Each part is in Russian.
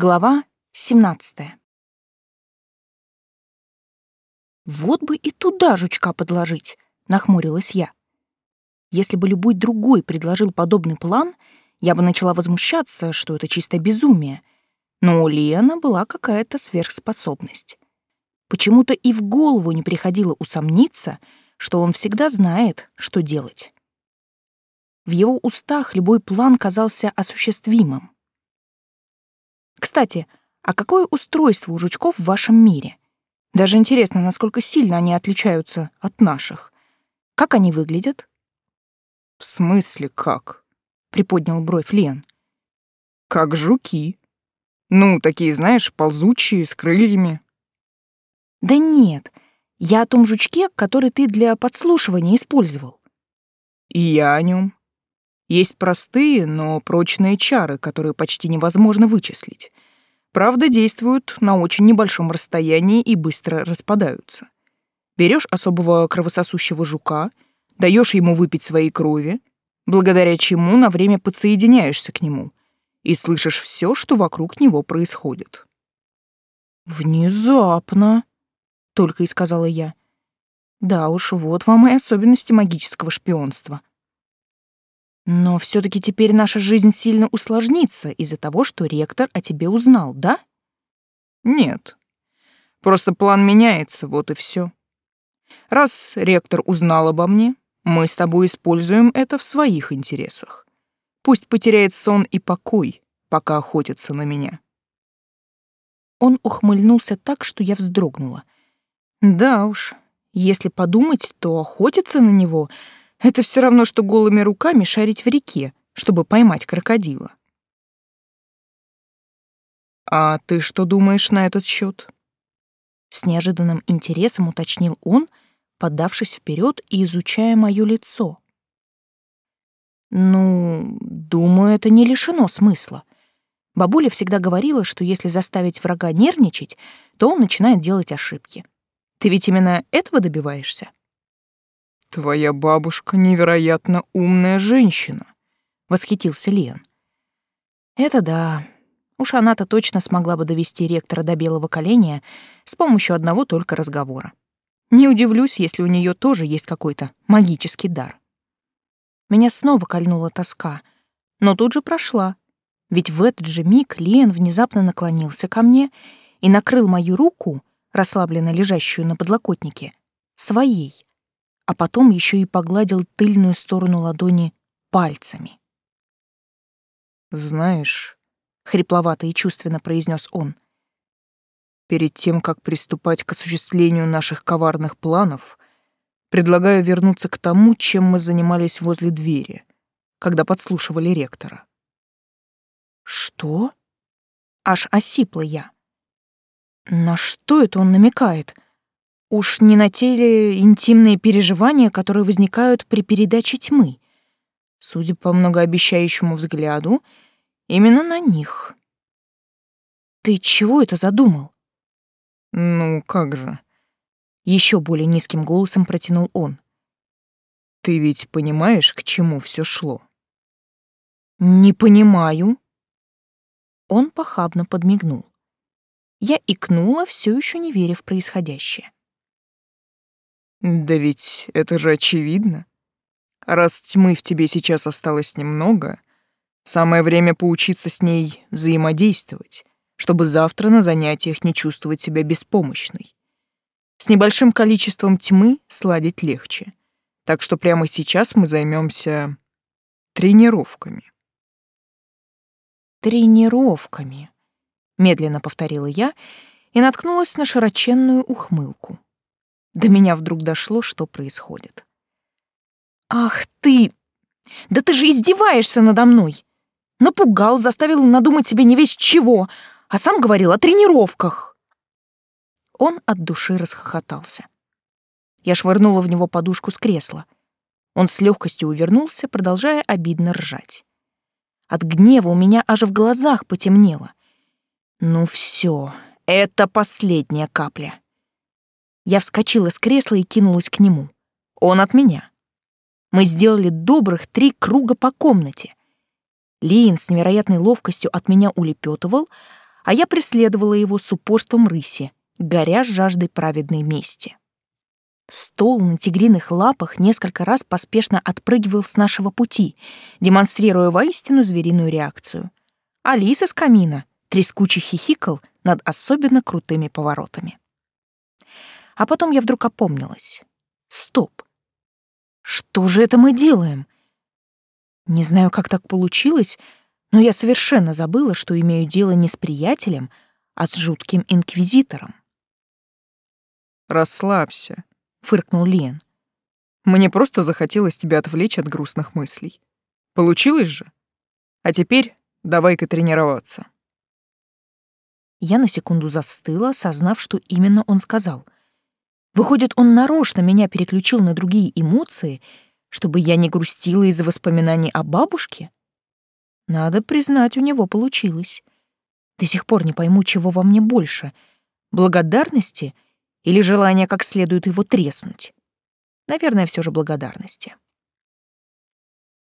Глава 17. Вот бы и туда жучка подложить, нахмурилась я. Если бы любой другой предложил подобный план, я бы начала возмущаться, что это чистое безумие. Но у Лена была какая-то сверхспособность. Почему-то и в голову не приходило усомниться, что он всегда знает, что делать. В его устах любой план казался осуществимым. Кстати, а какое устройство у жучков в вашем мире? Даже интересно, насколько сильно они отличаются от наших. Как они выглядят? В смысле как? приподнял бровь Лен. Как жуки. Ну, такие, знаешь, ползучие, с крыльями. Да нет, я о том жучке, который ты для подслушивания использовал. И я о нем. Есть простые, но прочные чары, которые почти невозможно вычислить. Правда, действуют на очень небольшом расстоянии и быстро распадаются. Берешь особого кровососущего жука, даешь ему выпить своей крови, благодаря чему на время подсоединяешься к нему и слышишь все, что вокруг него происходит. «Внезапно», — только и сказала я. «Да уж, вот вам и особенности магического шпионства. Но все таки теперь наша жизнь сильно усложнится из-за того, что ректор о тебе узнал, да? Нет. Просто план меняется, вот и все. Раз ректор узнал обо мне, мы с тобой используем это в своих интересах. Пусть потеряет сон и покой, пока охотится на меня. Он ухмыльнулся так, что я вздрогнула. Да уж, если подумать, то охотиться на него — это все равно, что голыми руками шарить в реке, чтобы поймать крокодила. «А ты что думаешь на этот счет? С неожиданным интересом уточнил он, подавшись вперед и изучая мое лицо. «Ну, думаю, это не лишено смысла. Бабуля всегда говорила, что если заставить врага нервничать, то он начинает делать ошибки. Ты ведь именно этого добиваешься?» «Твоя бабушка невероятно умная женщина», — восхитился Лен. «Это да. Уж она-то точно смогла бы довести ректора до белого коленя с помощью одного только разговора. Не удивлюсь, если у нее тоже есть какой-то магический дар». Меня снова кольнула тоска, но тут же прошла, ведь в этот же миг Лен внезапно наклонился ко мне и накрыл мою руку, расслабленно лежащую на подлокотнике, своей — а потом еще и погладил тыльную сторону ладони пальцами. «Знаешь», — хрипловато и чувственно произнес он, «перед тем, как приступать к осуществлению наших коварных планов, предлагаю вернуться к тому, чем мы занимались возле двери, когда подслушивали ректора». «Что?» Аж осипла я. На что это он намекает? — Уж не на те ли интимные переживания, которые возникают при передаче тьмы? Судя по многообещающему взгляду, именно на них. Ты чего это задумал? Ну, как же? Еще более низким голосом протянул он. Ты ведь понимаешь, к чему все шло? Не понимаю. Он похабно подмигнул. Я икнула, все еще не веря в происходящее. Да ведь это же очевидно. Раз тьмы в тебе сейчас осталось немного, самое время поучиться с ней взаимодействовать, чтобы завтра на занятиях не чувствовать себя беспомощной. С небольшим количеством тьмы сладить легче. Так что прямо сейчас мы займемся тренировками. Тренировками, медленно повторила я и наткнулась на широченную ухмылку. До меня вдруг дошло, что происходит. «Ах ты! Да ты же издеваешься надо мной! Напугал, заставил надумать себе не весь чего, а сам говорил о тренировках!» Он от души расхохотался. Я швырнула в него подушку с кресла. Он с легкостью увернулся, продолжая обидно ржать. От гнева у меня аж в глазах потемнело. Ну все, это последняя капля. Я вскочила с кресла и кинулась к нему. Он от меня. Мы сделали добрых три круга по комнате. Лин с невероятной ловкостью от меня улепетывал, а я преследовала его с упорством рыси, горя жаждой праведной мести. Стол на тигриных лапах несколько раз поспешно отпрыгивал с нашего пути, демонстрируя воистину звериную реакцию. Алиса с камина трескуче хихикал над особенно крутыми поворотами. А потом я вдруг опомнилась. Стоп. Что же это мы делаем? Не знаю, как так получилось, но я совершенно забыла, что имею дело не с приятелем, а с жутким инквизитором. «Расслабься», — фыркнул Лен. «Мне просто захотелось тебя отвлечь от грустных мыслей. Получилось же? А теперь давай-ка тренироваться». Я на секунду застыла, осознав, что именно он сказал. Выходит, он нарочно меня переключил на другие эмоции, чтобы я не грустила из-за воспоминаний о бабушке? Надо признать, у него получилось. До сих пор не пойму, чего во мне больше — благодарности или желание как следует его треснуть. Наверное, все же благодарности.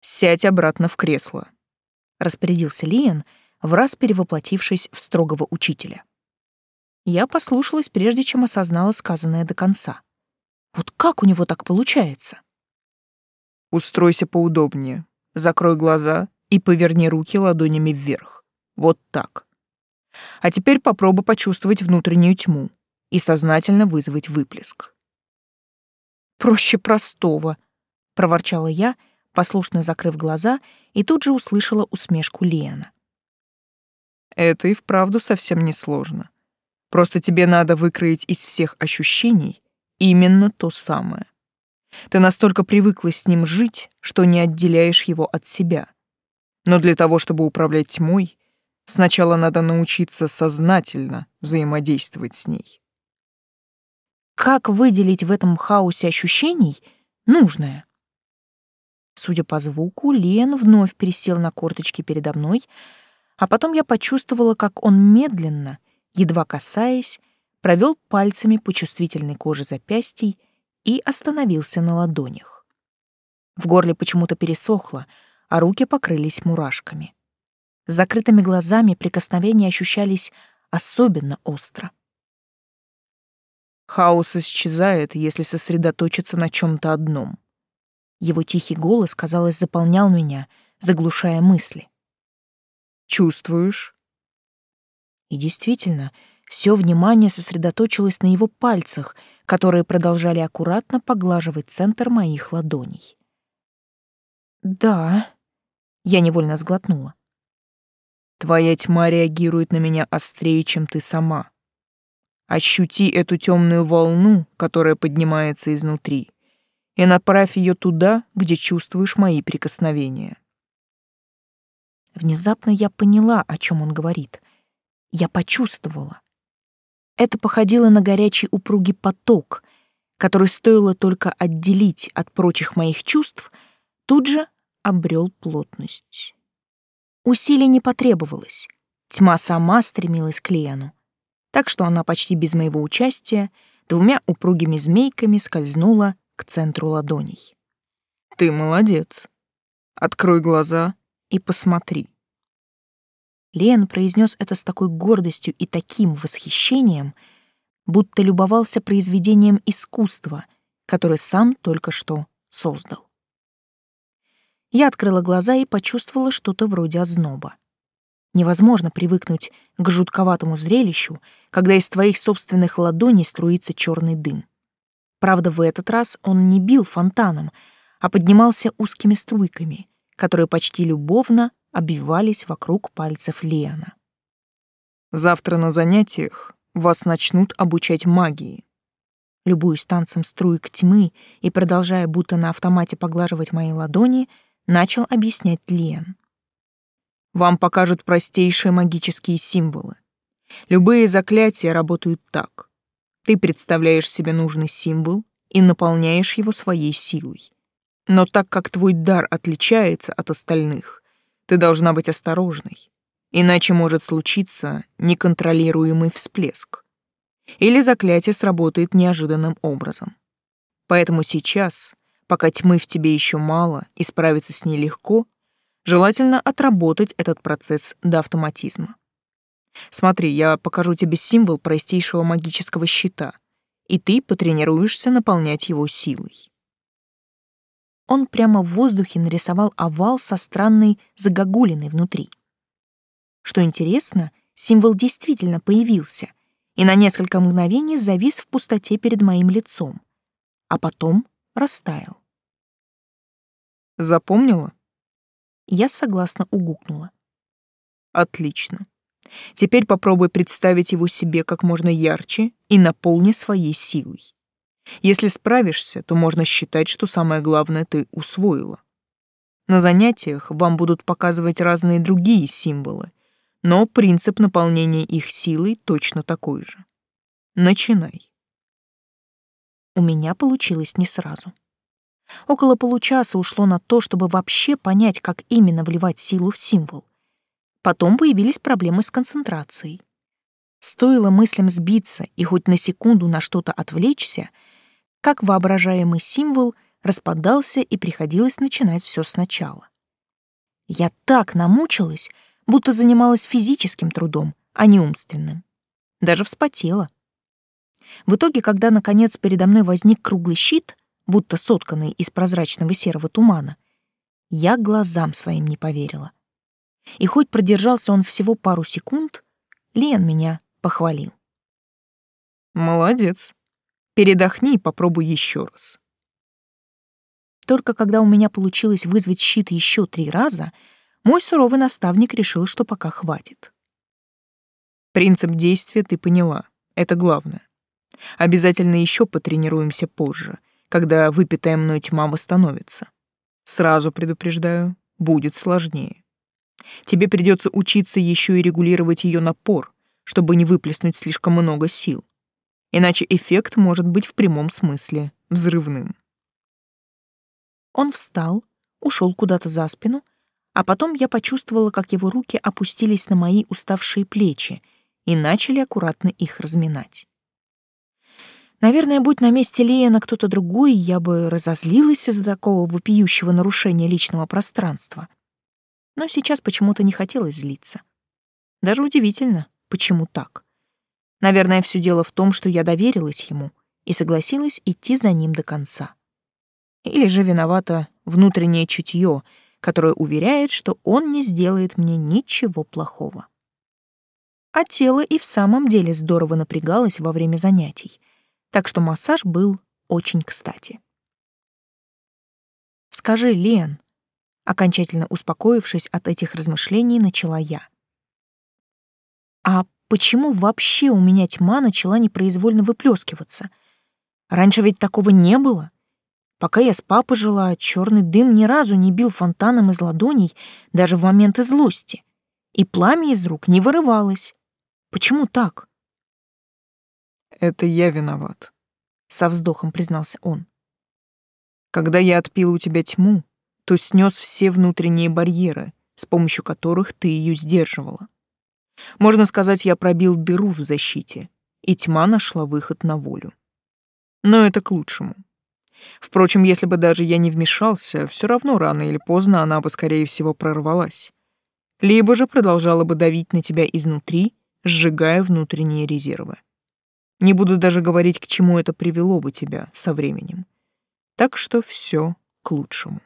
«Сядь обратно в кресло», — распорядился Лиен, — раз перевоплотившись в строгого учителя. Я послушалась, прежде чем осознала сказанное до конца. Вот как у него так получается? Устройся поудобнее, закрой глаза и поверни руки ладонями вверх. Вот так. А теперь попробуй почувствовать внутреннюю тьму и сознательно вызвать выплеск. «Проще простого», — проворчала я, послушно закрыв глаза, и тут же услышала усмешку Лиана. Это и вправду совсем не сложно. Просто тебе надо выкроить из всех ощущений именно то самое. Ты настолько привыкла с ним жить, что не отделяешь его от себя. Но для того, чтобы управлять тьмой, сначала надо научиться сознательно взаимодействовать с ней. Как выделить в этом хаосе ощущений нужное? Судя по звуку, Лен вновь пересел на корточки передо мной, а потом я почувствовала, как он медленно, едва касаясь, провел пальцами по чувствительной коже запястий и остановился на ладонях. В горле почему-то пересохло, а руки покрылись мурашками. С закрытыми глазами прикосновения ощущались особенно остро. Хаос исчезает, если сосредоточиться на чем то одном. Его тихий голос, казалось, заполнял меня, заглушая мысли. Чувствуешь? И действительно, все внимание сосредоточилось на его пальцах, которые продолжали аккуратно поглаживать центр моих ладоней. «Да», — я невольно сглотнула. «Твоя тьма реагирует на меня острее, чем ты сама. Ощути эту темную волну, которая поднимается изнутри, и направь ее туда, где чувствуешь мои прикосновения. Внезапно я поняла, о чем он говорит. Я почувствовала. Это походило на горячий упругий поток, который стоило только отделить от прочих моих чувств, тут же обрел плотность. Усилий не потребовалось. Тьма сама стремилась к Лиану. Так что она почти без моего участия двумя упругими змейками скользнула к центру ладоней. «Ты молодец. Открой глаза и посмотри. Лен произнес это с такой гордостью и таким восхищением, будто любовался произведением искусства, которое сам только что создал. Я открыла глаза и почувствовала что-то вроде озноба. Невозможно привыкнуть к жутковатому зрелищу, когда из твоих собственных ладоней струится черный дым. Правда, в этот раз он не бил фонтаном, а поднимался узкими струйками, которые почти любовно обвивались вокруг пальцев Лиана. «Завтра на занятиях вас начнут обучать магии». Любуясь танцем струек тьмы и продолжая будто на автомате поглаживать мои ладони, начал объяснять Лиан. «Вам покажут простейшие магические символы. Любые заклятия работают так. Ты представляешь себе нужный символ и наполняешь его своей силой. Но так как твой дар отличается от остальных, ты должна быть осторожной, иначе может случиться неконтролируемый всплеск. Или заклятие сработает неожиданным образом. Поэтому сейчас, пока тьмы в тебе еще мало и справиться с ней легко, желательно отработать этот процесс до автоматизма. Смотри, я покажу тебе символ простейшего магического щита, и ты потренируешься наполнять его силой. Он прямо в воздухе нарисовал овал со странной загогулиной внутри. Что интересно, символ действительно появился и на несколько мгновений завис в пустоте перед моим лицом, а потом растаял. Запомнила? Я согласно угукнула. Отлично. Теперь попробуй представить его себе как можно ярче и наполни своей силой. Если справишься, то можно считать, что самое главное ты усвоила. На занятиях вам будут показывать разные другие символы, но принцип наполнения их силой точно такой же. Начинай. У меня получилось не сразу. Около получаса ушло на то, чтобы вообще понять, как именно вливать силу в символ. Потом появились проблемы с концентрацией. Стоило мыслям сбиться и хоть на секунду на что-то отвлечься, как воображаемый символ распадался и приходилось начинать все сначала. Я так намучилась, будто занималась физическим трудом, а не умственным. Даже вспотела. В итоге, когда наконец передо мной возник круглый щит, будто сотканный из прозрачного серого тумана, я глазам своим не поверила. И хоть продержался он всего пару секунд, Лен меня похвалил. «Молодец. Передохни и попробуй еще раз». Только когда у меня получилось вызвать щит еще три раза, мой суровый наставник решил, что пока хватит. Принцип действия ты поняла. Это главное. Обязательно еще потренируемся позже, когда выпитая мной тьма восстановится. Сразу предупреждаю, будет сложнее. Тебе придется учиться еще и регулировать ее напор, чтобы не выплеснуть слишком много сил. Иначе эффект может быть в прямом смысле взрывным. Он встал, ушел куда-то за спину, а потом я почувствовала, как его руки опустились на мои уставшие плечи и начали аккуратно их разминать. Наверное, будь на месте Леяна кто-то другой, я бы разозлилась из-за такого вопиющего нарушения личного пространства — но сейчас почему-то не хотелось злиться. Даже удивительно, почему так. Наверное, все дело в том, что я доверилась ему и согласилась идти за ним до конца. Или же виновато внутреннее чутье, которое уверяет, что он не сделает мне ничего плохого. А тело и в самом деле здорово напрягалось во время занятий, так что массаж был очень кстати. «Скажи, Лен, Окончательно успокоившись от этих размышлений, начала я. А почему вообще у меня тьма начала непроизвольно выплескиваться? Раньше ведь такого не было. Пока я с папой жила, черный дым ни разу не бил фонтаном из ладоней, даже в моменты злости. И пламя из рук не вырывалось. Почему так? Это я виноват, со вздохом признался он. Когда я отпил у тебя тьму, то снес все внутренние барьеры, с помощью которых ты ее сдерживала. Можно сказать, я пробил дыру в защите, и тьма нашла выход на волю. Но это к лучшему. Впрочем, если бы даже я не вмешался, все равно рано или поздно она бы, скорее всего, прорвалась. Либо же продолжала бы давить на тебя изнутри, сжигая внутренние резервы. Не буду даже говорить, к чему это привело бы тебя со временем. Так что все к лучшему.